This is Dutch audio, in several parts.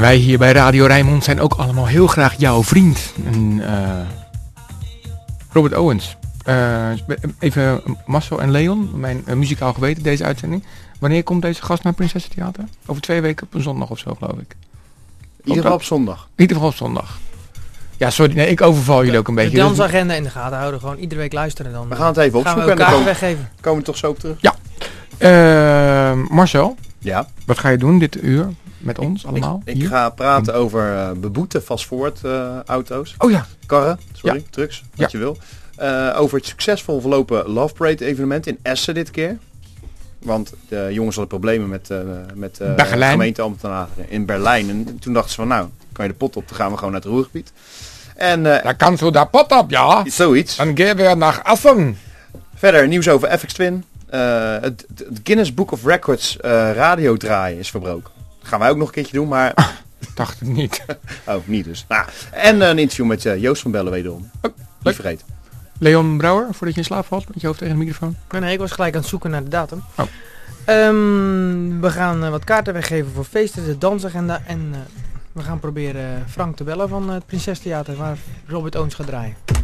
wij hier bij Radio Rijnmond zijn ook allemaal heel graag jouw vriend. En, eh, Robert Owens. Uh, even Marcel en Leon, mijn uh, muzikaal geweten deze uitzending. Wanneer komt deze gast naar Theater? Over twee weken op een zondag of zo, geloof ik. In ieder geval op zondag. In ieder geval op zondag. Ja, sorry, nee, ik overval jullie ook een beetje. De dansagenda in de gaten houden, gewoon iedere week luisteren dan. We gaan het even opzoeken en dan komen, weggeven. komen we toch zo op terug. Ja. Marcel. Ja. Wat ga je doen dit uur? Met ons allemaal? Ik, ga praten over uh, beboete fast forward uh, auto's. Oh ja. Karren, sorry, ja. trucks, wat je wil. Uh, over het succesvol verlopen Love Parade evenement in Essen dit keer. Want de jongens hadden problemen met, uh, met uh, gemeenteambtenaren in Berlijn. En toen dachten ze van nou, kan je de pot op, dan gaan we gewoon naar het Roergebied. En, uh, Daar kan zo de pot op, ja. Zoiets. Dan gaan we naar Assen. Verder nieuws over FX Twin. het, het, Guinness Book of Records radio draaien is verbroken gaan wij ook nog een keertje doen, maar... dacht het niet. oh, niet dus. Nou, en een interview met uh, Joost van Bellen wederom. Oh, niet vergeten. Leon Brouwer, voordat je in slaap valt met je hoofd tegen de microfoon. Nee, nee ik was gelijk aan het zoeken naar de datum. Oh. Um, we gaan uh, wat kaarten weggeven voor feesten, de dansagenda. En uh, we gaan proberen Frank te bellen van het Prinses Theater, waar Robert Oons gaat draaien.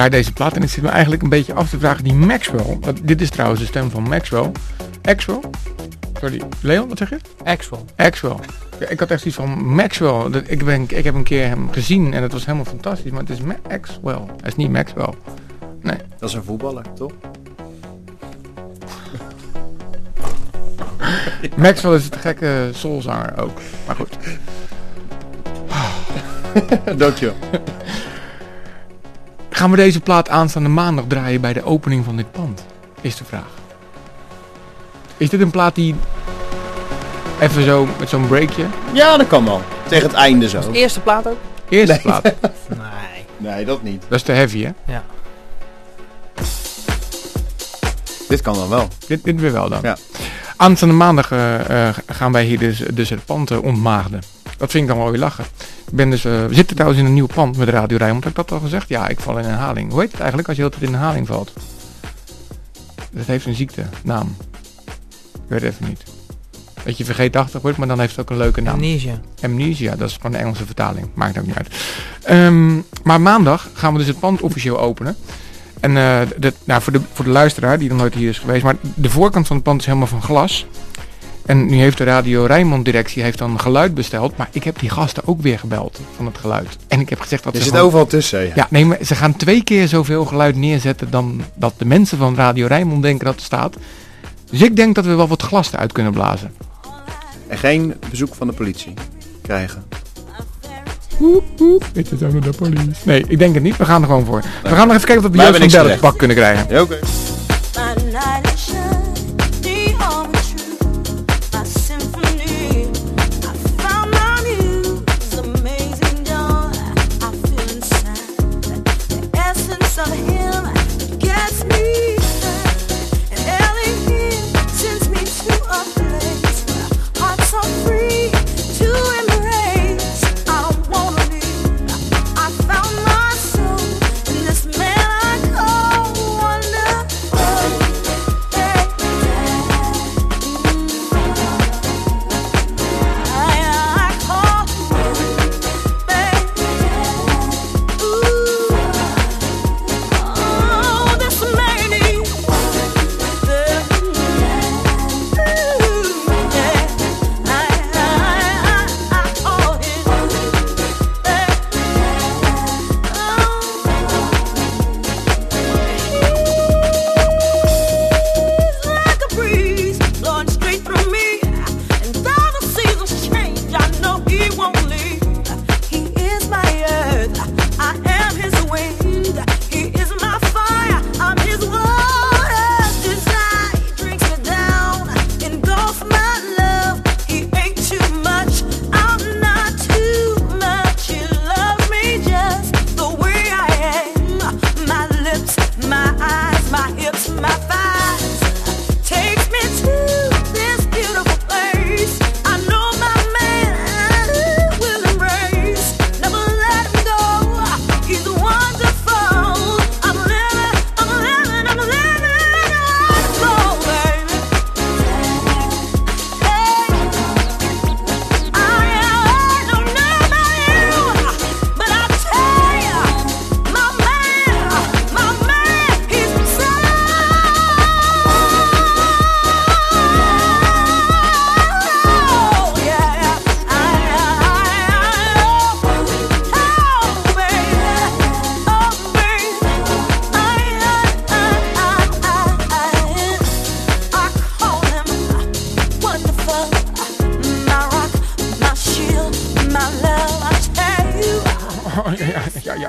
Draai deze plaat en ik zit me eigenlijk een beetje af te vragen. Die Maxwell, dit is trouwens de stem van Maxwell. Axwell? Sorry, Leon, wat zeg je? Axwell. Axwell. Ja, ik had echt iets van Maxwell. Dat, ik, ben, ik heb een keer hem gezien en het was helemaal fantastisch. Maar het is Maxwell. Hij is niet Maxwell. Nee. Dat is een voetballer, toch? Maxwell is het gekke soulzanger ook. Maar goed. Dankjewel. Gaan we deze plaat aanstaande maandag draaien bij de opening van dit pand? Is de vraag. Is dit een plaat die... Even zo, met zo'n breakje? Ja, dat kan wel. Tegen het einde zo. de eerste plaat ook? Eerste plaat? nee. Nee, dat niet. Dat is te heavy, hè? Ja. Dit kan dan wel. Dit, dit weer wel dan. Ja. Aanstaande maandag uh, uh, gaan wij hier dus, dus het pand uh, ontmaagden. Dat vind ik dan wel weer lachen. Ik ben dus, uh, we zitten trouwens in een nieuw pand met Radio Rijnmond. Heb ik dat al gezegd? Ja, ik val in herhaling. Hoe heet het eigenlijk als je altijd in herhaling valt? Dat heeft een ziekte, naam. Ik weet het even niet. Dat je vergeetachtig wordt, maar dan heeft het ook een leuke naam. Amnesia. Amnesia, dat is gewoon de Engelse vertaling. Maakt ook niet uit. Um, maar maandag gaan we dus het pand officieel openen. En uh, de, nou, voor, de, voor de luisteraar die nog nooit hier is geweest, maar de voorkant van het pand is helemaal van glas. En nu heeft de Radio Rijnmond directie heeft dan geluid besteld. Maar ik heb die gasten ook weer gebeld van het geluid. En ik heb gezegd dat Je ze zit gewoon- overal tussen. Ja. Ja, nee, maar ze gaan twee keer zoveel geluid neerzetten dan dat de mensen van Radio Rijnmond denken dat er staat. Dus ik denk dat we wel wat glas eruit kunnen blazen. En geen bezoek van de politie krijgen. Woep, woep. Dit is de police. Nee, ik denk het niet. We gaan er gewoon voor. We gaan nog even kijken of we Wij Joost van pak kunnen krijgen. Ja, oké.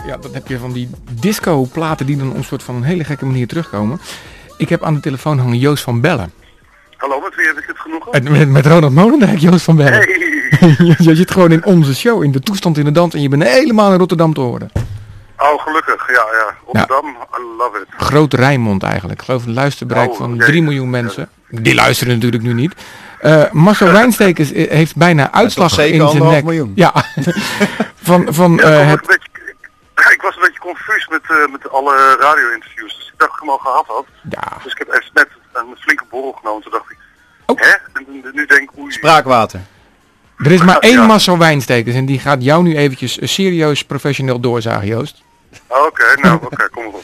Ja, dat heb je van die disco-platen die dan op een soort van een hele gekke manier terugkomen. Ik heb aan de telefoon hangen Joost van Bellen. Hallo, met wie heb ik het genoegen? En Met, met Ronald Molendijk, Joost van Bellen. Hey! je, je zit gewoon in onze show, in de toestand in de dans en je bent helemaal in Rotterdam te horen. Oh, gelukkig. Ja, ja. Rotterdam, I love it. Groot Rijnmond eigenlijk. Ik geloof een luisterbereik Oh, van oké. 3 miljoen mensen. Die luisteren natuurlijk nu niet. Eh Marcel Wijnstekers eh, heeft bijna uitslag in zijn nek. miljoen. Ja, van, van Ja, eh, het... ik, was een beetje confus met, eh, met alle radio-interviews. Dus ik dacht dat ik hem al gehad had. Ja, Dus ik heb even net een flinke borrel genomen. Toen dacht ik, Oh. hè? En nu denk ik, oei. Spraakwater. er is maar één Ja. Marcel Wijnstekers en die gaat jou nu eventjes eh, serieus professioneel doorzagen, Joost. Oké, nou, oké, kom op.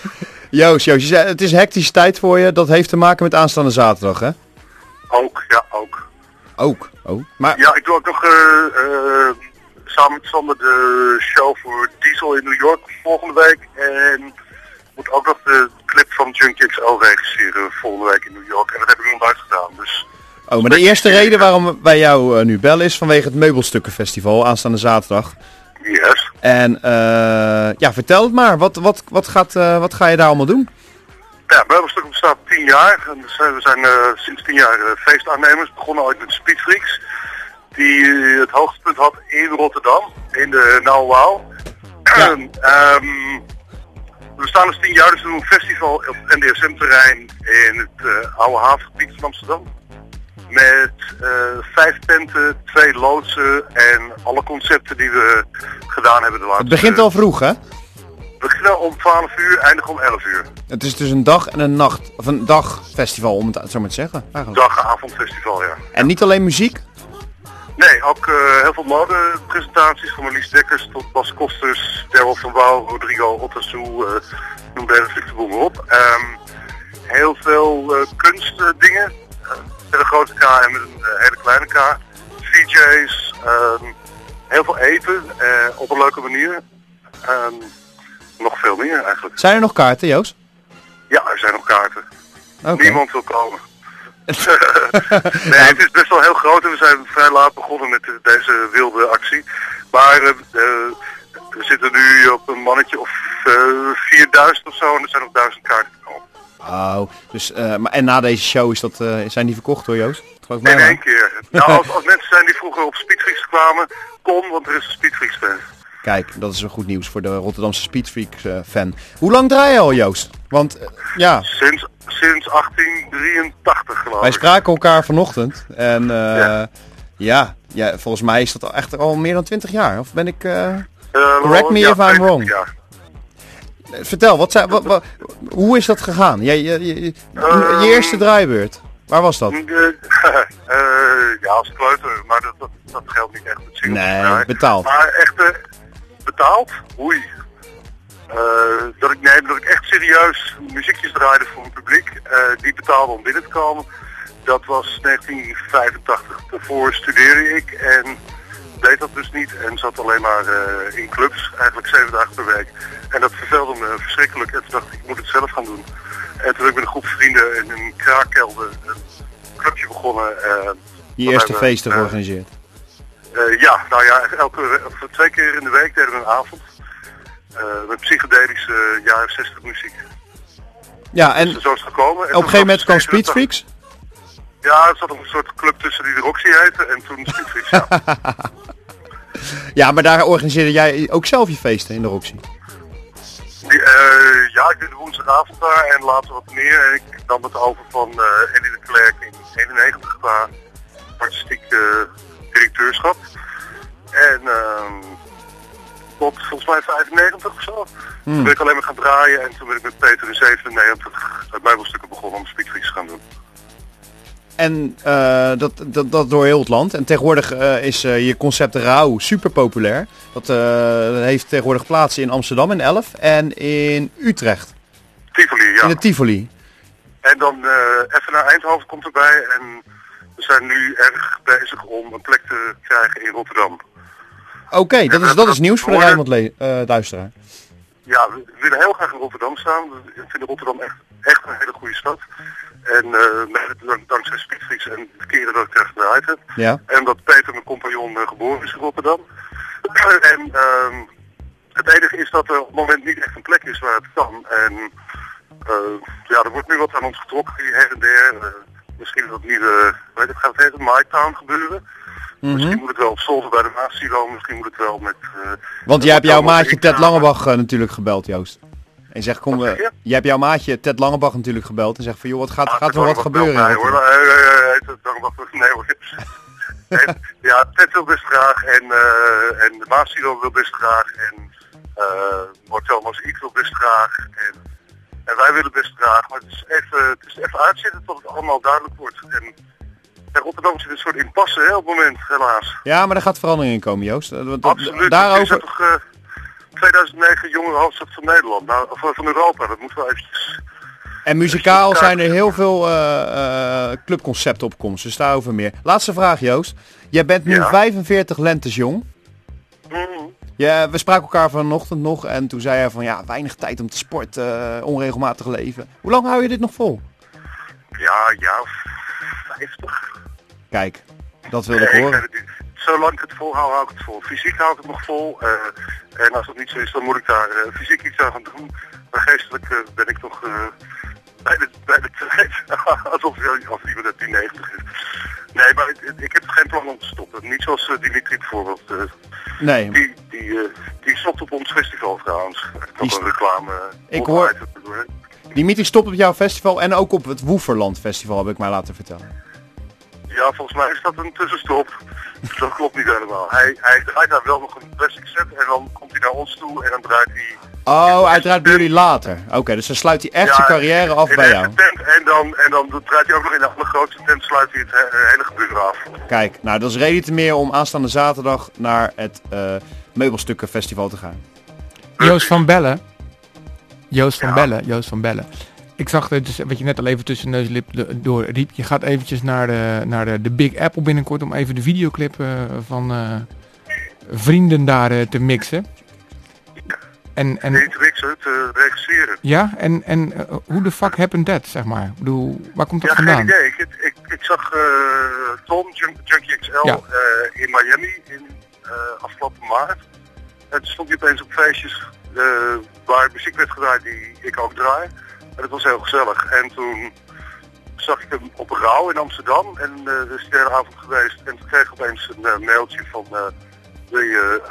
Joost, Joost, je zei, het is hectische tijd voor je. Dat heeft te maken met aanstaande zaterdag, hè? Ook, ja, ook. Ook. Oh. Maar Ja, ik doe ook nog eh, eh, samen met Sander de show voor Diesel in New York volgende week. En moet ook nog de clip van Junkie XL regisseren volgende week in New York. En dat heb ik nog nooit gedaan. Dus Oh, maar de eerste reden waarom wij jou eh, nu bellen is vanwege het Meubelstukkenfestival aanstaande zaterdag. yes. En eh, ja, vertel het maar. Wat, wat, wat, gaat, eh, wat ga je daar allemaal doen? Ja, Meubelstuk bestaat tien jaar. En eh, we zijn eh, sinds tien jaar eh, feestaannemers. Begonnen ooit met Speedfreaks. Die eh, het hoogtepunt had in Rotterdam. In de Waal. Ja. Ehm, we staan dus tien jaar. Dus we doen een festival op het NDSM-terrein in het eh, oude havengebied van Amsterdam. Met eh, vijf tenten, twee loodsen en alle concepten die we gedaan hebben de laatste... Het begint al vroeg, hè? We beginnen om 12 uur, eindigen om 11 uur. Het is dus een dag en een nacht. Of een dagfestival, om het zo maar te zeggen. Eigenlijk. Dag-avondfestival, ja. En niet alleen muziek. Nee, ook eh, heel veel modepresentaties van Marlies Dekkers tot Bas Kosters, Daryl van Wouw, Rodrigo Ottasu, uh, noem de hele boel maar op. Ehm, heel veel eh, kunstdingen, eh, met een grote K en met een hele kleine K. VJ's, ehm, heel veel eten op een leuke manier. Ehm, nog veel meer eigenlijk. Zijn er nog kaarten, Joost? Ja, er zijn nog kaarten. Niemand wil komen. nee, het is best wel heel groot en we zijn vrij laat begonnen met eh, deze wilde actie. Maar eh, eh, we zitten nu op een mannetje of eh 4000 of zo en er zijn nog 1000 kaarten gekomen. Oh, dus, maar, en na deze show is dat, zijn die verkocht hoor, Joost? Geloof mij In één keer. Nou, als, als mensen zijn die vroeger op Speedfreaks kwamen, kom, want er is een Speedfreaks fan. Kijk, dat is een goed nieuws voor de Rotterdamse Speedfreaks eh, fan. Hoe lang draai je al, Joost? Want eh, ja, Sinds, sinds 1883 geloof wij ik. spraken elkaar vanochtend. En eh, Ja. ja. Ja, volgens mij is dat al echt al meer dan 20 jaar. Of ben ik... correct me ja, if I'm 20 wrong. jaar. Vertel, wat zijn, wat, wat- hoe is dat gegaan? Je, je, je- Ehm, je eerste draaibeurt. Waar was dat? Ja, als kleuter, maar dat, dat, dat geldt niet echt. Het Nee, betaald. Maar echt betaald? Oei. Eh, dat, ik, nee, dat ik echt serieus muziekjes draaide voor een publiek eh, die betaalde om binnen te komen. Dat was 1985. Daarvoor studeerde ik en deed dat dus niet en zat alleen maar eh, in clubs, eigenlijk zeven dagen per week. En dat vervelde me verschrikkelijk en toen dacht ik, ik moet het zelf gaan doen. En toen heb ik met een groep vrienden in een kraakkelder een clubje begonnen. Je waarbij eerste feesten georganiseerd. Eh, ja, nou ja, elke, twee keer in de week deden we een avond. eh, met psychedelische jaren 60 muziek. Ja, en Dus zo is gekomen. En op een gegeven moment kwam Speedfreaks. Ja, er zat een soort club tussen die de Roxy heette en toen Speedfreaks, ja. Ja, maar daar organiseerde jij ook zelf je feesten in de Roxy. Die, eh, ja, ik deed de woensdagavond daar en later wat meer. En ik nam het over van eh Eddie de Klerk in 91 qua artistiek eh, directeurschap. En ehm tot volgens mij 95 of zo. Toen ben ik alleen maar gaan draaien en toen ben ik met Peter in 97 het meubelstukken begonnen om Speedfreaks te gaan doen. En eh, dat, dat, dat door heel het land. En tegenwoordig eh, is eh, je concept Rauw super populair. Dat heeft tegenwoordig plaats in Amsterdam in 11 en in Utrecht Tivoli, ja. in de Tivoli. En dan even naar Eindhoven komt erbij en we zijn nu erg bezig om een plek te krijgen in Rotterdam. Oké, dat, is, dat is nieuws voor de. Rijnmond eh luisteraar. Ja, we willen heel graag in Rotterdam staan. We vinden Rotterdam echt, echt een hele goede stad. En eh, dankzij Speedfreaks en de keren dat ik daar gedraaid heb. Ja. En dat Peter, mijn compagnon, eh, geboren is in Rotterdam. en ehm, het enige is dat er op het moment niet echt een plek is waar het kan. En eh, ja, er wordt nu wat aan ons getrokken hier her en der. Eh, misschien dat nieuwe, weet het, gaat het heten, My Town gebeuren. Mhm. Misschien moet het wel op zolder bij de Maasilo, misschien moet het wel met... eh, Want jij hebt jouw maatje ik Ted. Langebach eh, natuurlijk gebeld, Joost. En zegt, kom, zeg we. je? jij hebt jouw maatje Ted Langebach natuurlijk gebeld en zegt van, joh, wat gaat, Ah, gaat er wat gebeuren? hoor. Ted Langebach, nee hoor. En, ja, Ted wil best graag en, eh en de Maasilo wil best graag en eh Hotel Mozaïek wil best graag en, en wij willen best graag. Maar het is even, het is even uitzitten tot het allemaal duidelijk wordt. En, Rotterdam zit een soort impasse hè, op het moment, helaas. Ja, maar er gaat verandering in komen, Joost. Eh, want dat- Absoluut. Daarover, is toch eh 2009 jongere hoofdstad van Nederland, nou, of eh, van Europa. Dat moeten we eventjes... En muzikaal zijn er heel veel eh, eh, clubconcepten op komst, dus daarover meer. Laatste vraag, Joost. Jij bent nu Ja. 45 lentes jong. Mm, Ja, we spraken elkaar vanochtend nog en toen zei hij van ja, weinig tijd om te sporten, eh, onregelmatig leven. Hoe lang hou je dit nog vol? ja, ja, 50. Kijk, dat wilde ik Nee, horen. Zolang ik het vol hou, hou ik het vol. Fysiek hou ik het nog vol. eh, en als dat niet zo is, dan moet ik daar eh, fysiek iets aan gaan doen. Maar geestelijk eh, ben ik nog eh, bij, de, bij de tijd. Alsof als iemand uit die 90 is. Nee, maar ik, ik heb geen plan om te stoppen. Niet zoals eh, Dimitri bijvoorbeeld. eh, Nee, die, die, eh, die stopt op ons festival trouwens. Ik een reclame. Ik hoor- hoor. Dimitri stopt op jouw festival en ook op het Woeverland Festival, heb ik mij laten vertellen. Ja, volgens mij is dat een tussenstop. Dat klopt niet helemaal. Hij, hij draait daar wel nog een plastic set en dan komt hij naar ons toe en dan draait hij... Oh, uiteraard bij jullie later. Oké, dus dan sluit hij echt Ja, zijn carrière af in bij jou. tent en dan, en dan draait hij ook nog in de allergrootste tent, sluit hij het he- hele gebeuren af. Kijk, nou dat is reden te meer om aanstaande zaterdag naar het eh Meubelstukkenfestival te gaan. Joost van Bellen. Joost van Ja. Bellen. Joost van Bellen. Ik zag het, dus, wat je net al even tussen neus en lip de- door riep. Je gaat eventjes naar de, naar de, de Big Apple binnenkort om even de videoclip eh, van eh, vrienden daar eh, te mixen. En, en, Niet Riksen te regisseren. ja, en, en eh, hoe de fuck happened that, zeg maar? Ik bedoel, waar komt dat Ja, geen vandaan? idee. Ik, ik, ik zag eh, Tom, Jun- Junkie XL, Ja. eh, in Miami in afgelopen maart. En toen stond hij opeens op feestjes waar muziek werd gedraaid die ik ook draai. En dat was heel gezellig. En toen zag ik hem op Rauw in Amsterdam. En uh, is de hele avond geweest. En toen kreeg ik opeens een mailtje van... wil je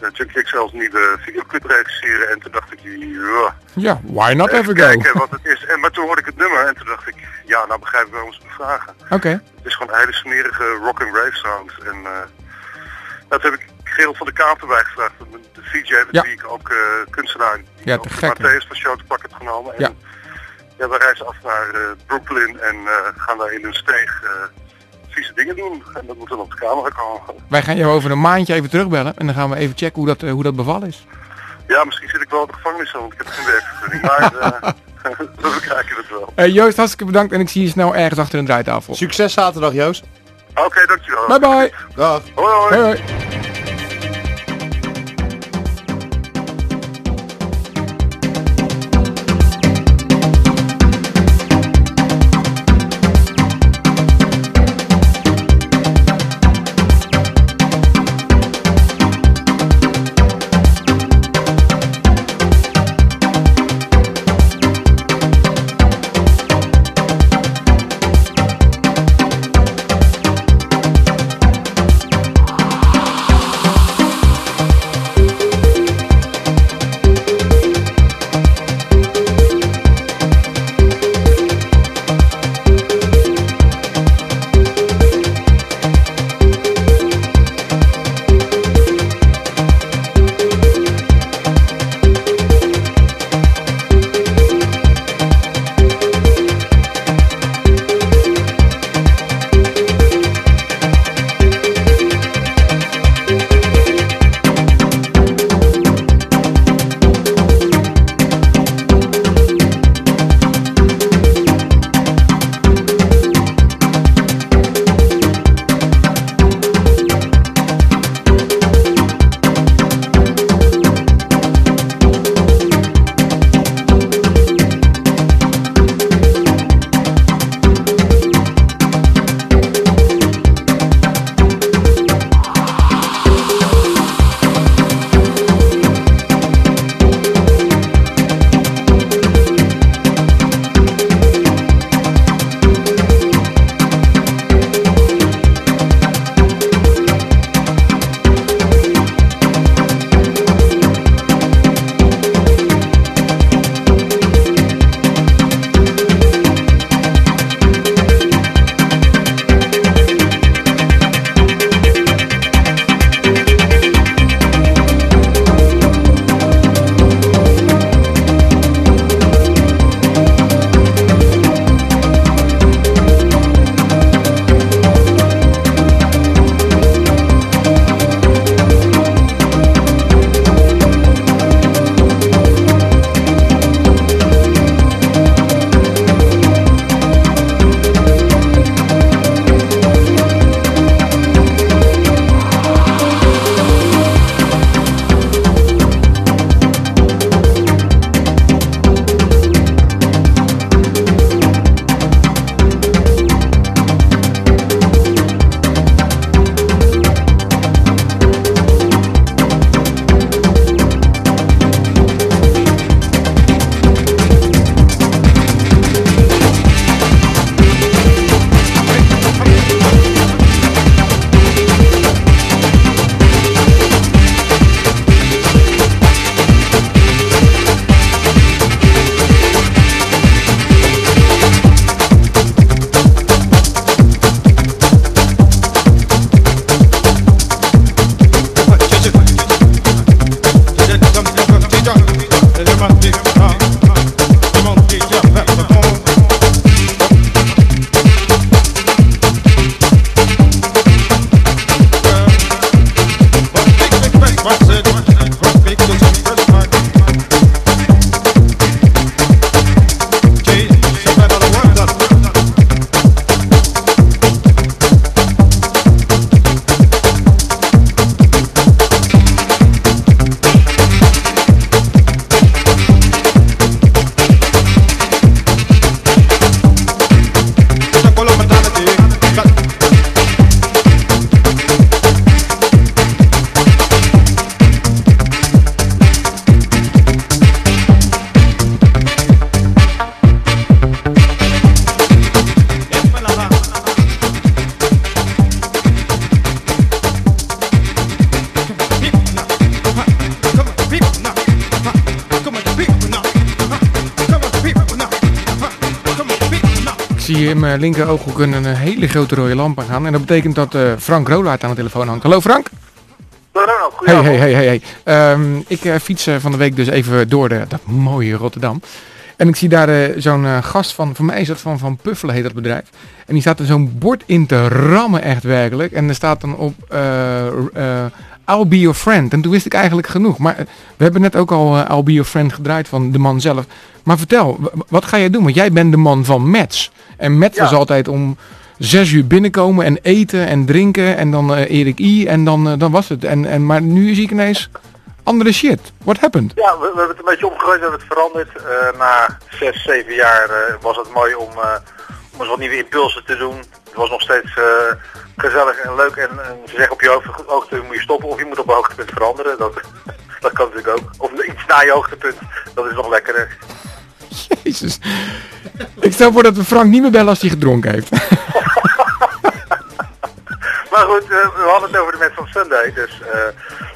eh, Junkie XL's nieuwe videoclip regisseren? En toen dacht ik, ja, Ja, why not even ever go? kijken wat het is. En, maar toen hoorde ik het nummer en toen dacht ik, ja, nou begrijp ik waarom ze me vragen. Oké. Het is gewoon een hele smerige rock and rave sound. En eh, dat heb ik Gerald van de Kaap erbij gevraagd. De, VJ met Ja. wie ik ook eh, kunstenaar. Ja, te gek? Matthäus van Show te pak heb genomen. En, Ja. ja, we reizen af naar eh, Brooklyn en eh, gaan daar in een steeg eh, vieze dingen doen. En dat moet dan op de camera komen. Wij gaan jou over een maandje even terugbellen. En dan gaan we even checken hoe dat, eh, hoe dat bevallen is. Ja, misschien zit ik wel in de gevangenis, want ik heb geen werkvergunning. Maar eh, we kijken het wel. Eh, Joost, hartstikke bedankt. En ik zie je snel ergens achter een draaitafel. Succes zaterdag, Joost. Oké, dankjewel. Bye bye. Dag. Hoi hoi. Hoi hoi. Mijn linker ooghoek een, een hele grote rode lamp aan gaan. En dat betekent dat eh, Frank Rolaert aan de telefoon hangt. Hallo Frank. Ronald, Hey, hey, hey, hey. hey. Ehm, ik eh, fiets eh, van de week dus even door de, dat mooie Rotterdam. En ik zie daar eh, zo'n eh, gast van, voor mij is dat van Van Puffelen heet dat bedrijf. En die staat er zo'n bord in te rammen echt werkelijk. En er staat dan op eh, eh, I'll be your friend. En toen wist ik eigenlijk genoeg. Maar eh, we hebben net ook al eh, I'll be your friend gedraaid van de man zelf. Maar vertel, wat ga jij doen? Want jij bent de man van Mets. En Mets Ja. was altijd om zes uur binnenkomen en eten en drinken. En dan eh, Erik I. En dan, dan was het. En, en, maar nu zie ik ineens andere shit. What happened? Ja, we, we hebben het een beetje omgegooid, we hebben het veranderd. Na zes, zeven jaar was het mooi om, om eens wat nieuwe impulsen te doen. Het was nog steeds eh, gezellig en leuk. En, en ze zeggen op je hoogte, hoogtepunt moet je stoppen of je moet op een hoogtepunt veranderen. Dat, dat kan natuurlijk ook. Of iets na je hoogtepunt, dat is nog lekkerder. Jezus. Ik stel voor dat we Frank niet meer bellen als hij gedronken heeft. Maar goed, eh, we hadden het over de Mets van Sunday. Dus eh,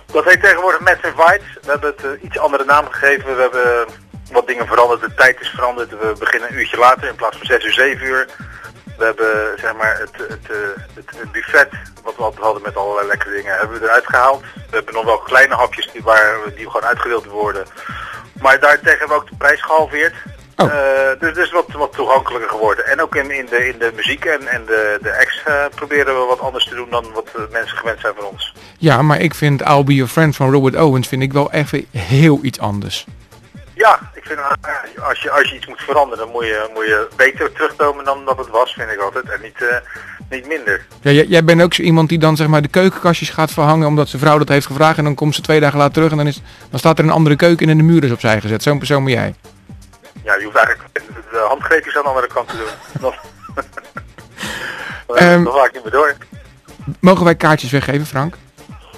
dat heet tegenwoordig Mets Invites. We hebben het iets andere naam gegeven. We hebben wat dingen veranderd. De tijd is veranderd. We beginnen een uurtje later in plaats van 6 uur, 7 uur. We hebben zeg maar het, het, eh, het, het buffet, wat we altijd hadden met allerlei lekkere dingen, hebben we eruit gehaald. We hebben nog wel kleine hapjes die, waar, die gewoon uitgedeeld worden. Maar daartegen hebben we ook de prijs gehalveerd. Oh. Eh, dus het is wat, wat toegankelijker geworden. En ook in, in, de, in de muziek en, en de, de acts eh, proberen we wat anders te doen dan wat mensen gewend zijn van ons. Ja, maar ik vind I'll Be Your Friend van Robert Owens vind ik wel echt heel iets anders. Ja, ik vind eh, als je, als je iets moet veranderen, dan moet je, moet je beter terugkomen dan dat het was, vind ik altijd. En niet, eh, niet minder. Ja, jij, jij bent ook zo iemand die dan zeg maar de keukenkastjes gaat verhangen omdat zijn vrouw dat heeft gevraagd en dan komt ze twee dagen later terug en dan, is, dan staat er een andere keuken en de muur is opzij gezet. Zo'n persoon ben jij. Ja, je hoeft eigenlijk de handgreepjes aan de andere kant te doen. Ehm. dan ga ik niet meer door. Mogen wij kaartjes weggeven, Frank?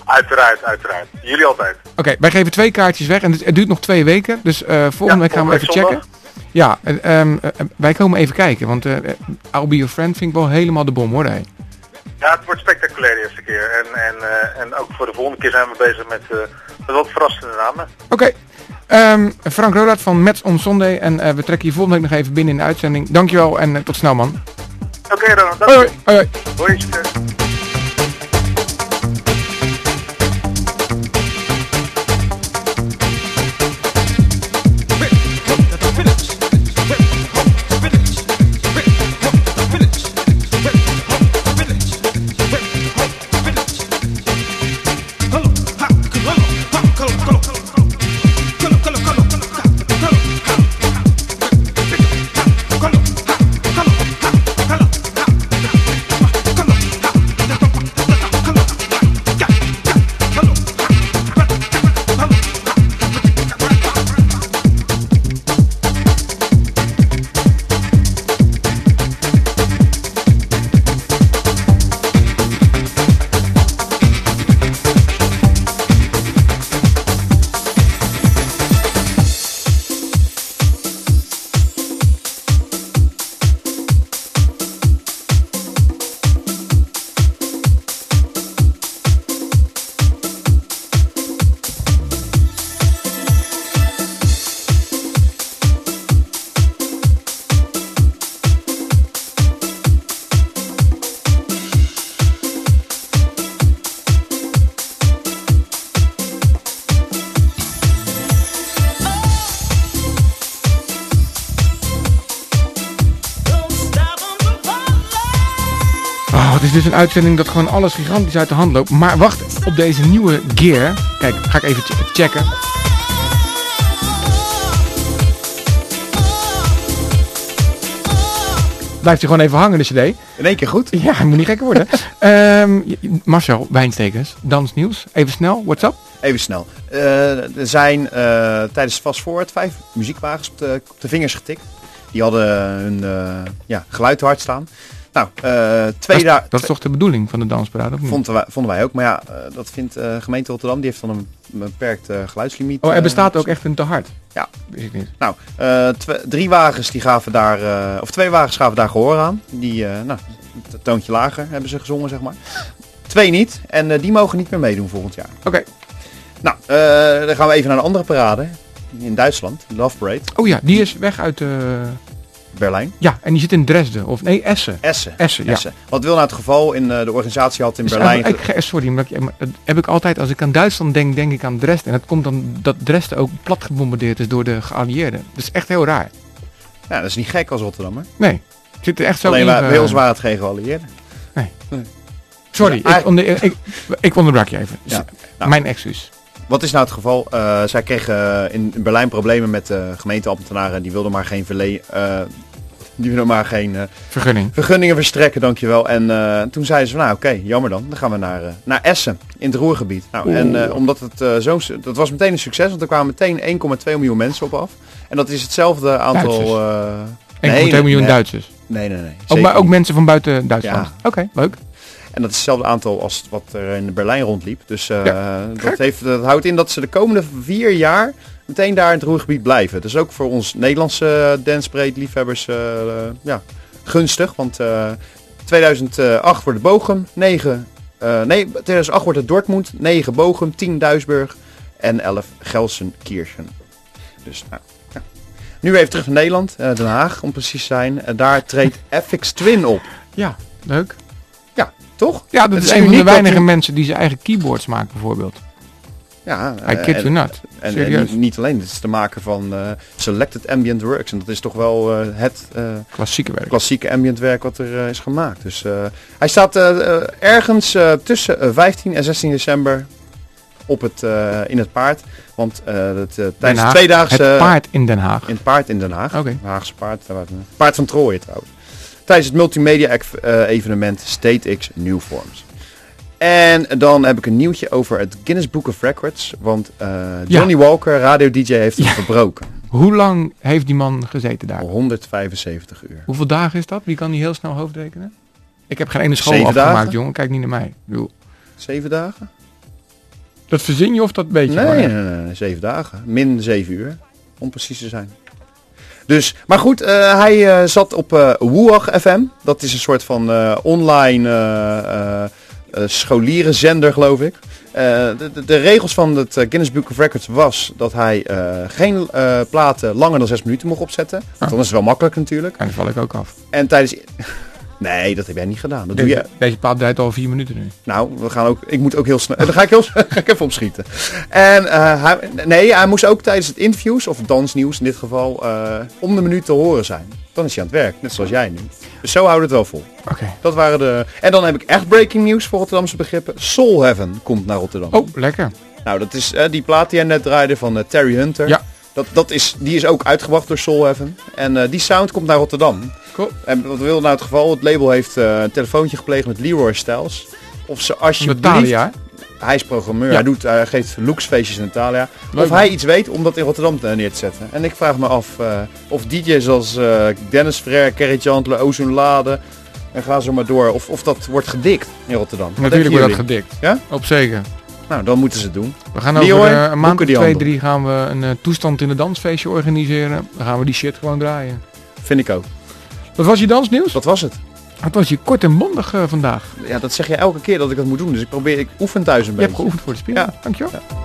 Uiteraard, uiteraard. Jullie altijd. Oké, wij geven twee kaartjes weg en het, het duurt nog twee weken. Dus eh, volgende Ja, week gaan we even checken. Ja, en, ehm, eh, wij komen even kijken, want eh, I'll Be Your Friend vind ik wel helemaal de bom hoor. Hey. Ja, het wordt spectaculair de eerste keer. En, en, en ook voor de volgende keer zijn we bezig met, met wat verrassende namen. Oké, ehm, Frank Rodaert van Mets on Sunday en we trekken je volgende week nog even binnen in de uitzending. Dankjewel en tot snel man. Oké, dan. Hoi hoi. hoi, hoi. Hoi, een uitzending dat gewoon alles gigantisch uit de hand loopt. Maar wacht, op deze nieuwe gear. Kijk, ga ik even ch- checken. Blijft hij gewoon even hangen, de cd. In één keer goed. Ja, moet niet gekker worden. Ehm, Marcel, Wijnstekers, dansnieuws. Even snel, what's up? Even snel. Eh, er zijn eh, tijdens Fast Forward vijf muziekwagens op de, op de vingers getikt. Die hadden hun eh, ja, geluid te hard staan. Nou, eh, twee dagen... dat is toch de bedoeling van de dansparade, of niet? Vonden wij, vonden wij ook. Maar ja, eh, dat vindt eh, gemeente Rotterdam. Die heeft dan een beperkt geluidslimiet. Oh, er bestaat ook echt een te hard. Ja. Wist ik niet. Nou, drie wagens die gaven daar, of twee wagens gaven daar gehoor aan. Die, nou, toontje lager hebben ze gezongen, zeg maar. Twee niet. En die mogen niet meer meedoen volgend jaar. Oké. Nou, dan gaan we even naar een andere parade. In Duitsland, Love Parade. Oh ja, die is weg uit de... Berlijn. Ja, en die zit in Dresden. Of nee, Essen. Essen. Essen, ja. Wat wil nou het geval in eh, de organisatie had in Dus Berlijn? eigenlijk- ik- sorry, maar ik- maar dat heb ik altijd, als ik aan Duitsland denk, denk ik aan Dresden. En dat komt dan dat Dresden ook plat gebombardeerd is door de geallieerden. Dat is echt heel raar. Ja, dat is niet gek als Rotterdammer. Nee, het zit er echt zo Alleen in. ge- bij ons waren het geen geallieerden. Sorry, Ja, ik, onder, ik, ik onderbrak je even. Ja, nou. Mijn excuus. Wat is nou het geval? Eh, zij kregen eh, in, Berlijn problemen met de gemeenteambtenaren. Die wilden maar geen verle eh, die wilden maar geen eh, Vergunning. vergunningen verstrekken, dankjewel. En eh, toen zeiden ze van, nou oké, jammer dan. Dan gaan we naar, eh, naar Essen, in het Roergebied. Nou, en eh, omdat het eh, zo... Dat was meteen een succes, want er kwamen meteen 1,2 miljoen mensen op af. En dat is hetzelfde aantal... Duitsers. eh, 1,2 nee, miljoen nee. Duitsers. Nee, nee, nee. Ook, maar ook mensen van buiten Duitsland. Ja. Oké, leuk. En dat is hetzelfde aantal als wat er in Berlijn rondliep. Dus eh, dat, heeft, dat houdt in dat ze de komende vier jaar meteen daar in het Roergebied blijven. Dus ook voor ons Nederlandse uh, dancebreed liefhebbers eh, eh, ja, gunstig. Want eh 2008 wordt het Bochum, 9... eh, nee, 2008 wordt het Dortmund, 9 Bochum, 10 Duisburg en 11 Gelsenkirchen. Dus nou, ja. Nu even terug naar Nederland, eh, Den Haag om precies te zijn. Daar treedt FX Twin op. Ja, leuk. Toch? Ja, dat is is een van de weinige je- mensen die zijn eigen keyboards maken bijvoorbeeld. Ja, I eh, kid en- you not. En, niet, alleen, het is de maker van eh, Selected Ambient Works. En dat is toch wel eh, het Klassieke werk. klassieke ambient werk wat er is gemaakt. Dus hij staat ergens tussen eh, 15 en 16 december op het, in het paard. Want het, Den tijdens de Haag. tweedaagse... Het paard in Den Haag. In het paard in Den Haag. Oké. Haagse paard. Paard van Trooien trouwens. Tijdens het multimedia eh, evenement State X New Forms. En dan heb ik een nieuwtje over het Guinness Book of Records. Want eh, Johnny Walker, radio-dj, heeft het Ja. verbroken. Hoe lang heeft die man gezeten daar? Al 175 uur. Hoeveel dagen is dat? Wie kan die heel snel hoofdrekenen? Ik heb geen ene school Zeven afgemaakt, dagen? jongen. Kijk niet naar mij. Bedoel, Zeven dagen? dat verzin je of dat weet je Nee, nee, nee, nee, zeven dagen. Min zeven uur. Om precies te zijn. Dus, maar goed, eh, hij eh, zat op eh Woeag FM. Dat is een soort van online scholierenzender, geloof ik. De, de, regels van het Guinness Book of Records was dat hij geen platen langer dan zes minuten mocht opzetten. Want dan is het wel makkelijk natuurlijk. En val ik ook af. En tijdens... Nee, dat heb jij niet gedaan. Dat doe je Deze, plaat draait al vier minuten nu. nou, we gaan ook. Ik moet ook heel snel. Dan ga ik heel snel. Ga ik even opschieten. En hij, nee, hij moest ook tijdens het interviews of dansnieuws in dit geval eh, om de minuut te horen zijn. Dan is hij aan het werk, net zoals jij nu. Dus zo houdt het wel vol. Oké. Dat waren de. En dan heb ik echt breaking news voor Rotterdamse begrippen. Soul Heaven komt naar Rotterdam. Oh, lekker. Nou, dat is eh, die plaat die jij net draaide van Terry Hunter. Ja. Dat, dat is, die is ook uitgebracht door Soul Heaven. En eh, die sound komt naar Rotterdam. Cool. En wat wil nou het geval? Het label heeft eh, een telefoontje gepleegd met Leroy Styles. Of ze alsjeblieft... Natalia. Hij is programmeur. Ja. Hij, doet, hij geeft looksfeestjes in. Leuk, of hij iets weet om dat in Rotterdam te- neer te zetten. En ik vraag me af eh, of DJ's als Dennis Ferrer, Kerry Chandler, Ozone Lade... En ga zo maar door. Of, of dat wordt gedikt in Rotterdam. Natuurlijk wordt dat gedikt. Ja? Op zeker. Nou, dan moeten ze het doen. We gaan Leroy, over eh, een maand of twee, drie gaan we een eh, toestand in de dansfeestje organiseren. Dan gaan we die shit gewoon draaien. Vind ik ook. Wat was je dansnieuws? Wat was het? Wat was je kort en bondig eh, vandaag? Ja, dat zeg je elke keer dat ik dat moet doen. Dus ik probeer, ik oefen thuis een Je beetje. hebt geoefend voor het spelen. Ja. Dankjewel. Ja.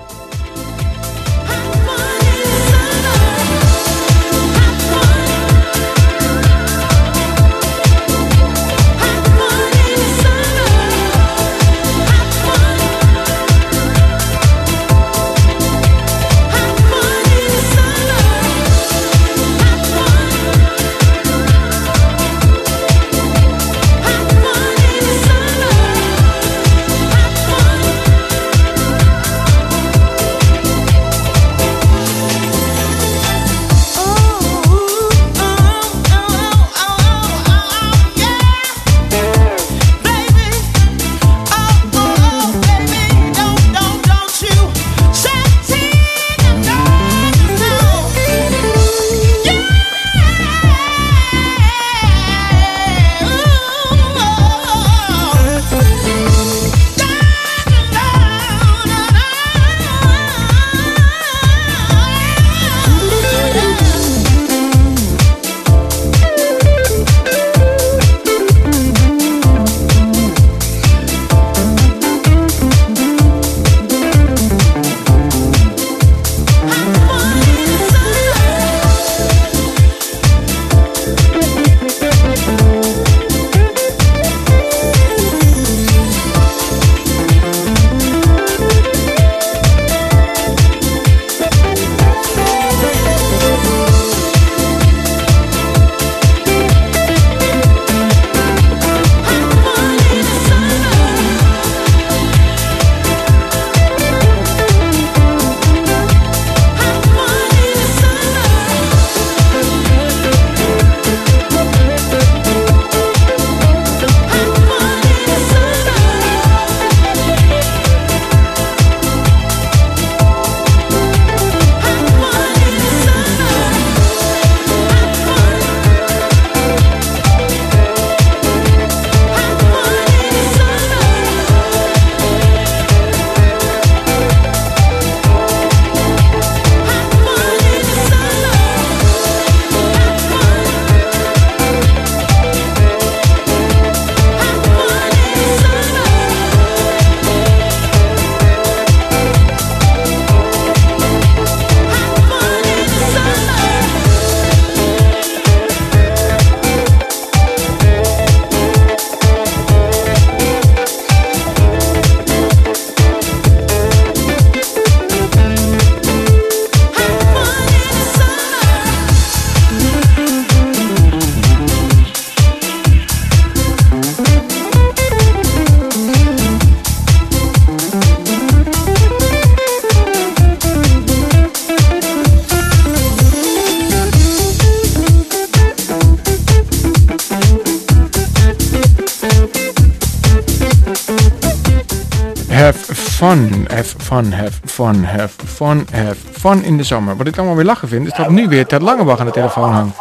Fun in de zomer. Wat ik allemaal weer lachen vind, is dat nu weer Ted Langebach aan de telefoon hangt.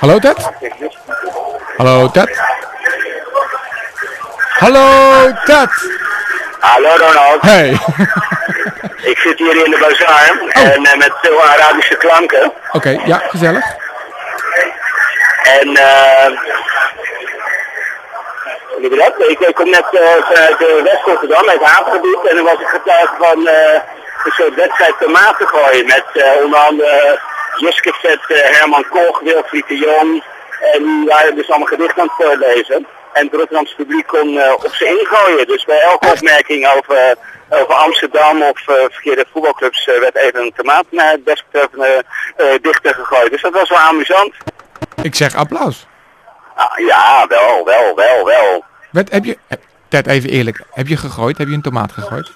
Hallo Ted? Hallo Ted? Hallo Ted! Hallo Ronald, Hey! ik zit hier in de bazaar en eh, met veel Arabische klanken. Oké, ja, gezellig. En eh dat? Ik, ik kom net eh, vanuit uh, West-Rotterdam, het havengebied, en dan was ik getuige van eh, een soort wedstrijd tomaten gooien met eh, onder andere Jiske Vet, eh, Herman Koch, Wilfried de Jong. En die waren dus allemaal gedichten aan het voorlezen. En het Rotterdamse publiek kon eh, op ze ingooien. Dus bij elke opmerking over, over Amsterdam of eh, verkeerde voetbalclubs eh, werd even een tomaat naar het desbetreffende eh, dichter gegooid. Dus dat was wel amusant. Ik zeg applaus. Ah, ja, wel, wel, wel, wel. Wat, heb je, eh, Ted, even eerlijk. Heb je gegooid? Heb je een tomaat gegooid?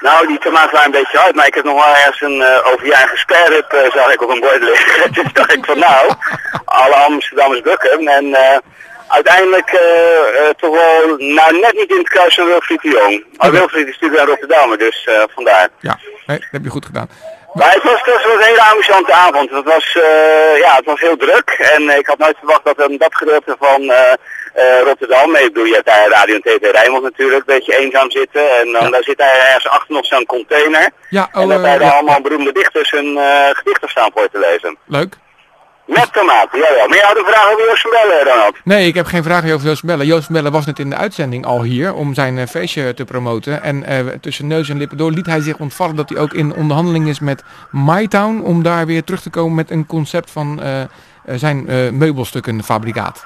Nou, die tomaat waren een beetje hard, maar ik heb nog wel ergens een uh, overjarige sperrip, uh, zag ik op een bord liggen. dus dacht ik van nou, alle Amsterdammers bukken. En uh, uiteindelijk toch wel, nou net niet in het kruis van Wilfried de Jong. Maar okay. Wilfried is natuurlijk naar Rotterdam, dus vandaar. Ja, nee, dat heb je goed gedaan. Maar het was, was een hele amusante avond. Het was, ja, het was heel druk en ik had nooit verwacht dat in dat gedeelte van uh, Rotterdam. Ik bedoel, je hebt daar Radio en TV Rijnmond natuurlijk, een beetje eenzaam zitten. En dan ja. daar zit daar ergens achter nog zo'n container. Ja, oh, en dat daar allemaal beroemde dichters hun uh, gedichten staan voor te lezen. Leuk. Met tomaten, jawel. Maar je had een vraag over Joost Bellen, Ronald? Nee, ik heb geen vraag over Joost Bellen. Joost Bellen was net in de uitzending al hier om zijn uh, feestje te promoten. En uh, tussen neus en lippen door liet hij zich ontvallen dat hij ook in onderhandeling is met MyTown... om daar weer terug te komen met een concept van uh, zijn meubelstukkenfabrikaat.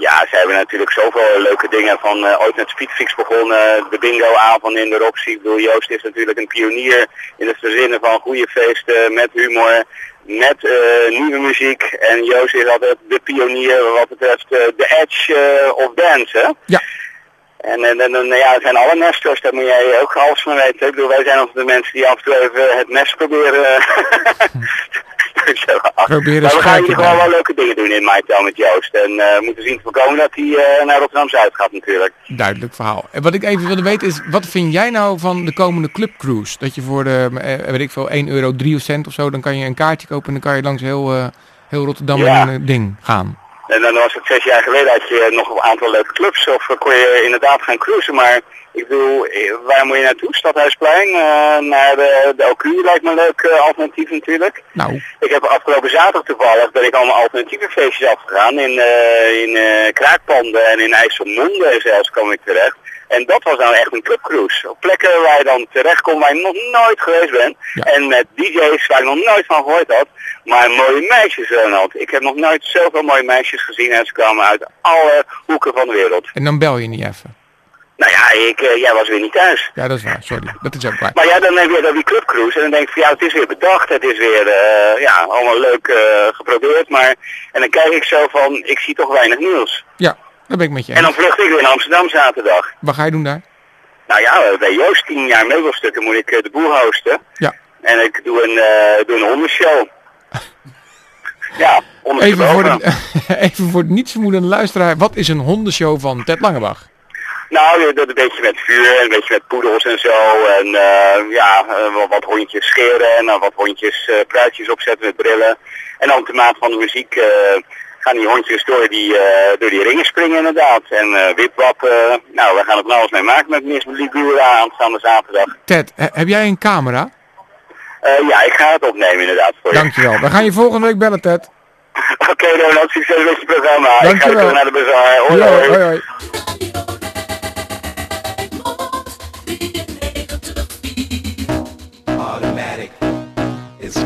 Ja, ze hebben natuurlijk zoveel leuke dingen van uh, ooit met Speedfix begonnen, de bingo-avond in de Roxy. Ik bedoel, Joost is natuurlijk een pionier in het verzinnen van goede feesten met humor, met uh, nieuwe muziek. En Joost is altijd de pionier wat betreft uh, de edge of dance, hè? Ja. En, en, en ja, het zijn alle nesters, daar moet jij ook alles van weten. Ik bedoel, wij zijn altijd de mensen die af en toe even het nest proberen Proberen maar we gaan hier gewoon wel leuke dingen doen in MyTown met Joost. En uh, moeten zien te voorkomen dat hij uh, naar Rotterdam-Zuid gaat natuurlijk. Duidelijk verhaal. En wat ik even wilde weten is, wat vind jij nou van de komende clubcruise? Dat je voor de, uh, weet ik veel, 1 euro 3 cent of zo, dan kan je een kaartje kopen en dan kan je langs heel, heel Rotterdam ja. een ding gaan. En dan was het zes jaar geleden had je nog een aantal leuke clubs of kon je inderdaad gaan cruisen, maar ik bedoel, waar moet je naartoe? Stadhuisplein, uh, naar de, de OQ lijkt me een leuk uh, alternatief natuurlijk. Nou. Ik heb afgelopen zaterdag toevallig, ben ik allemaal alternatieve feestjes afgegaan. In, uh, in Kraakpanden en in IJsselmonde zelfs kwam ik terecht. En dat was nou echt een clubcruise. Op plekken waar je dan terecht komt waar je nog nooit geweest bent. Ja. En met DJ's waar ik nog nooit van gehoord had. Maar mooie meisjes, Ronald. Ik heb nog nooit zoveel mooie meisjes gezien en ze kwamen uit alle hoeken van de wereld. En dan bel je niet even. Nou ja, ik, uh, jij was weer niet thuis. Ja, dat is waar. Sorry. Dat is ook waar. Maar ja, dan heb je dan die clubcruise en dan denk ik van ja, het is weer bedacht. Het is weer, uh, ja, allemaal leuk uh, geprobeerd. Maar, en dan kijk ik zo van, ik zie toch weinig nieuws. Ja, dat ben ik met je. En dan vlucht ik weer in Amsterdam zaterdag. Wat ga je doen daar? Nou ja, bij Joost 10 jaar meubelstukken moet ik de boel hosten. Ja. En ik doe een, doe een hondenshow. ja, even voor, de, even voor de nietsvermoedende luisteraar. Wat is een hondenshow van Ted Langebach? Nou, dat een beetje met vuur, een beetje met poedels en zo. En uh, ja, uh, wat hondjes scheren en uh, wat hondjes uh, pruitjes opzetten met brillen. En dan te maat van de muziek gaan die hondjes door die, door die ringen springen inderdaad. En wipwappen. nou, we gaan het nou eens mee maken met minister Ligura aanstaande zaterdag. Ted, heb jij een camera? Uh, ja, ik ga het opnemen inderdaad voor je. Dankjewel. We gaan je volgende week bellen, Ted. Oké, okay, dan succes met je programma. Dankjewel. Ik ga naar de bazaar. Hoi, hoi. hoi, hoi.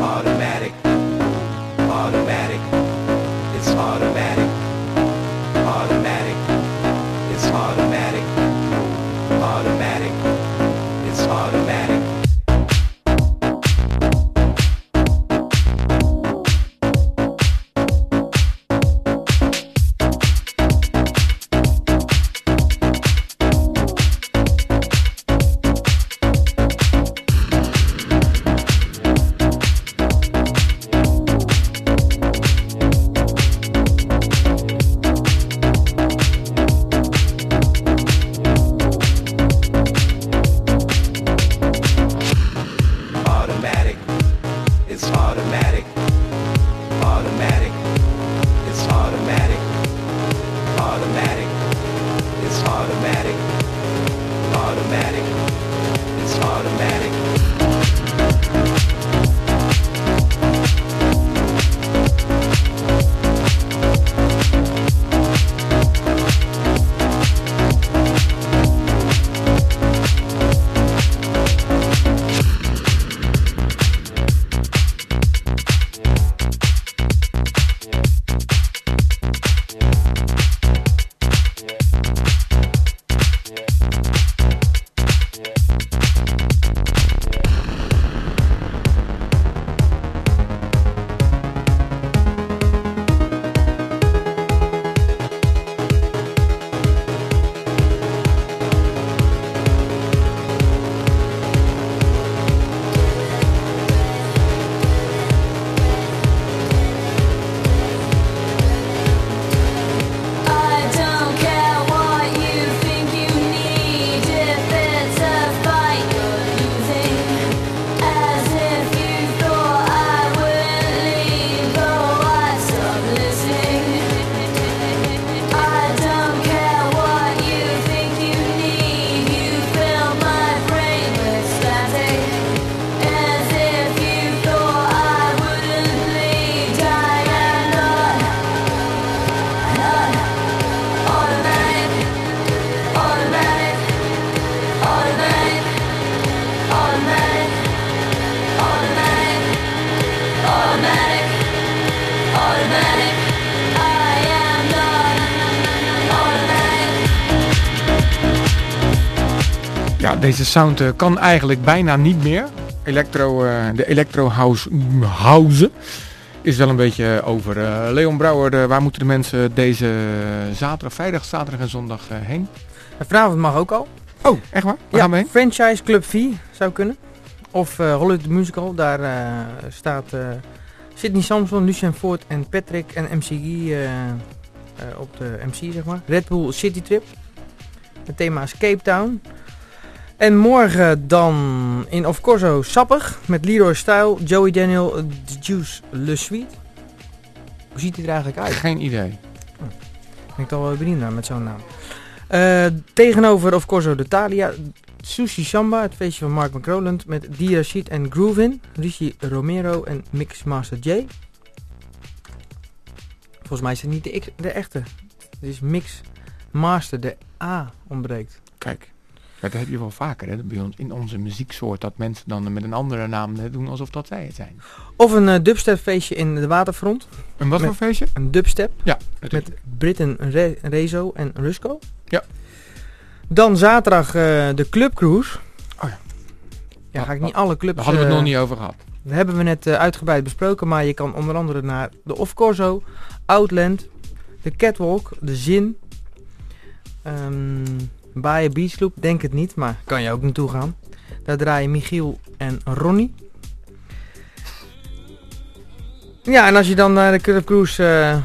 Automatic. Deze sound eh, kan eigenlijk bijna niet meer. Electro, eh, de Electro House, house is wel een beetje over. Eh, Leon Brouwer, waar moeten de mensen deze zaterdag, vrijdag, zaterdag en zondag heen? En vanavond mag ook al. Oh, echt waar? Waar Ja, gaan we heen? Franchise Club V zou kunnen. Of eh Hollywood Musical. Daar staat eh Sidney Samson, Lucien Ford en Patrick en MCG eh, op de MC, zeg maar. Red Bull City Trip. Het thema is Cape Town. En morgen dan in Of Corso Sappig met Leroy Style, Joey Daniel, The Juice Le Sweet. Hoe ziet hij er eigenlijk uit? Geen idee. Ben ik toch wel benieuwd naar met zo'n naam. Eh, tegenover Of Corso de Thalia, Sushi Samba, het feestje van Mark McRoland met Dia Sheet en Groovin, Rishi Romero en Mixmaster J. Volgens mij is het niet de, X- de echte. Het is Mix Master, de A ontbreekt. Kijk, dat heb je wel vaker hè, bij ons in onze muzieksoort. Dat mensen dan met een andere naam eh, doen alsof dat zij het zijn. Of een eh, dubstep feestje in de waterfront. En wat voor feestje? Een dubstep Ja, met Britten Re- Rezo en Rusco. Ja. Dan zaterdag eh, de Club Cruise. Oh ja. Ja, ga ik niet alle clubs... Daar hadden we het eh, nog niet over gehad. Dat hebben we net eh, uitgebreid besproken, maar je kan onder andere naar de Of Corso, Outland, de Catwalk, de Zin, ehm Baie Beach Loop, denk het niet, maar kan je ook naartoe gaan. Daar draaien Michiel en Ronnie. Ja, en als je dan naar de Club Cruise eh,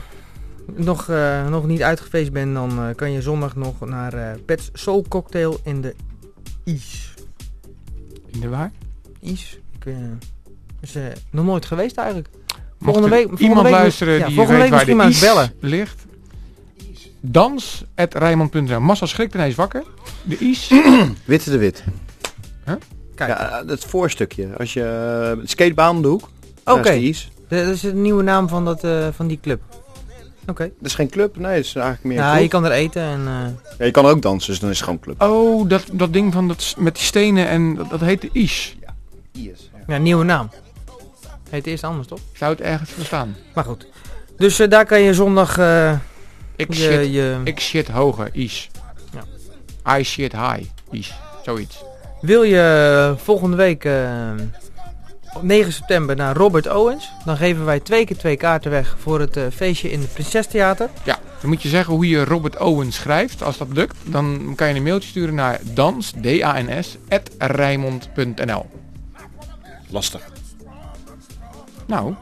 nog, eh, nog niet uitgefeest bent, dan eh, kan je zondag nog naar Pets Soul Cocktail in de Is. In de waar? Is? Ik, is nog nooit geweest eigenlijk. Volgende week- volgende iemand week- luisteren ja, die volgende weet week waar de maar is ligt. Dans.rijmond.nl Massa schrikt ineens wakker. De is. Witte de Wit. Kijk, Ja, dat voorstukje. Als je eh, skatebaan om de hoek. Oké. is de Is. dat is de nieuwe naam van, dat, eh, van die club. Oké. Dat is geen club. Nee, het is eigenlijk meer Ja, kroeg. je kan er eten en... eh, Ja, je kan ook dansen, dus dan is het gewoon club. Oh, dat, dat ding van dat, met die stenen en dat, dat heet de is. Is. ja, nieuwe naam. Heet eerst anders, toch? Ik zou het ergens verstaan. Maar goed. Dus daar kan je zondag eh, Ik je, shit, je... ik shit hoger, is. I shit high, is. Zoiets. Wil je volgende week eh, op 9 september naar Robert Owens, dan geven wij twee keer twee kaarten weg voor het eh, feestje in het Prinses Theater. Ja, dan moet je zeggen hoe je Robert Owen schrijft. Als dat lukt, dan kan je een mailtje sturen naar dans, D-A-N-S. Lastig. Nou,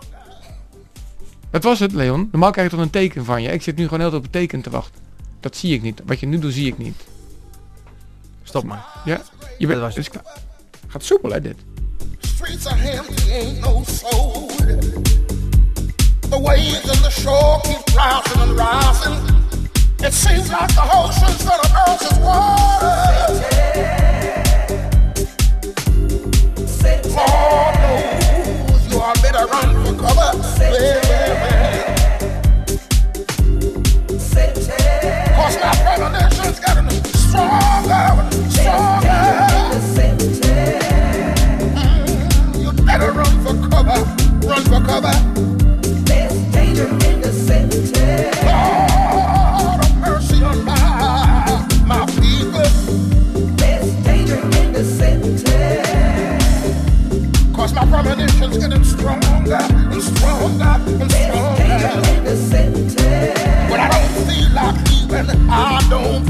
dat was het, Leon. Normaal krijg je toch een teken van je. Ik zit nu gewoon heel op een teken te wachten. Dat zie ik niet. Wat je nu doet, zie ik niet. Stop maar. Ja, je bent, was het is klaar. Gaat soepel, hè, dit. Streets are empty, ain't no soul. The waves and the shore keep rising and rising. It seems like the ocean's full of earth's water. Lord knows I better run for cover. My getting stronger, stronger. Mm, you better run for cover, run for cover. There's danger in the center. Getting stronger and stronger and stronger. But I don't feel like leaving. I don't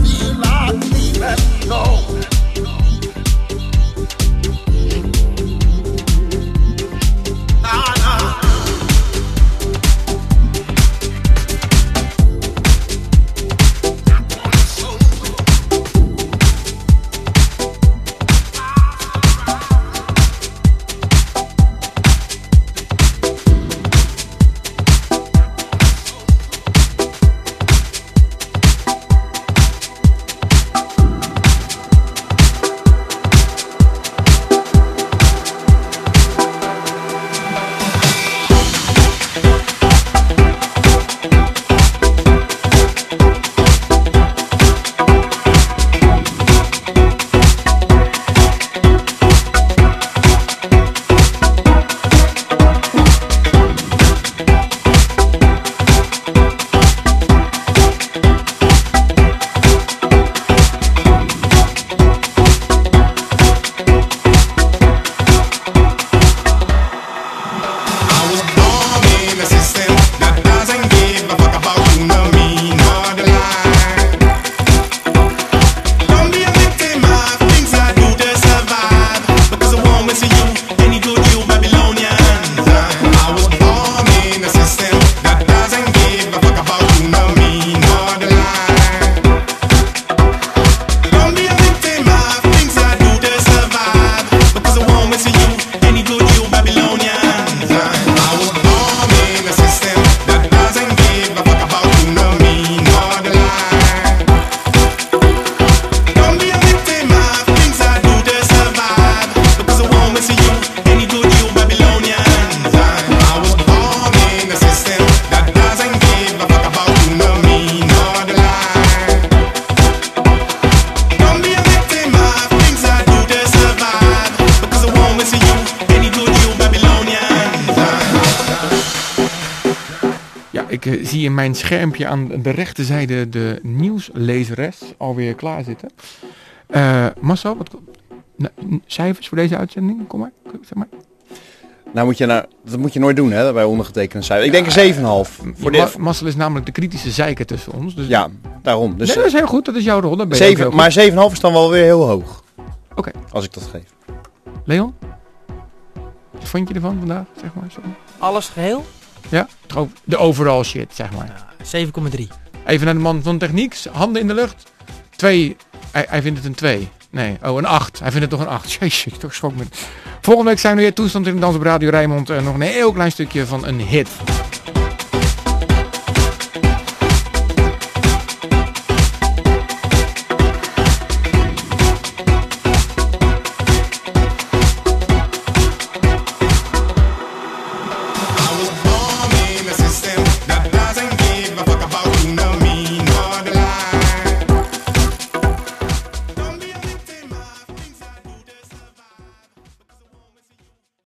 zie in mijn schermpje aan de rechterzijde de nieuwslezeres alweer klaar zitten. Eh Marcel, wat, nou, cijfers voor deze uitzending? Kom maar, zeg maar. Nou moet je naar, dat moet je nooit doen hè, bij ondergetekende cijfer. Ik denk een 7,5. Voor Ma- dit, Marcel is namelijk de kritische zeiker tussen ons. Dus ja, daarom. Dus nee, dat is heel goed, dat is jouw rol. Dat ben je ook heel zeven, goed. maar 7,5 is dan wel weer heel hoog. Oké. Als ik dat geef. Leon? Wat vond je ervan vandaag, zeg maar? Zo? Alles geheel? Ja? De overall shit, zeg maar. 7,3. Even naar de man van techniek. Handen in de lucht. Twee. Hij, hij vindt het een 2. Nee, oh een 8. Hij vindt het toch een 8. Jezus, ik toch schok me. Volgende week zijn we weer toestand in de dans op Radio Rijnmond. En nog een heel klein stukje van een hit.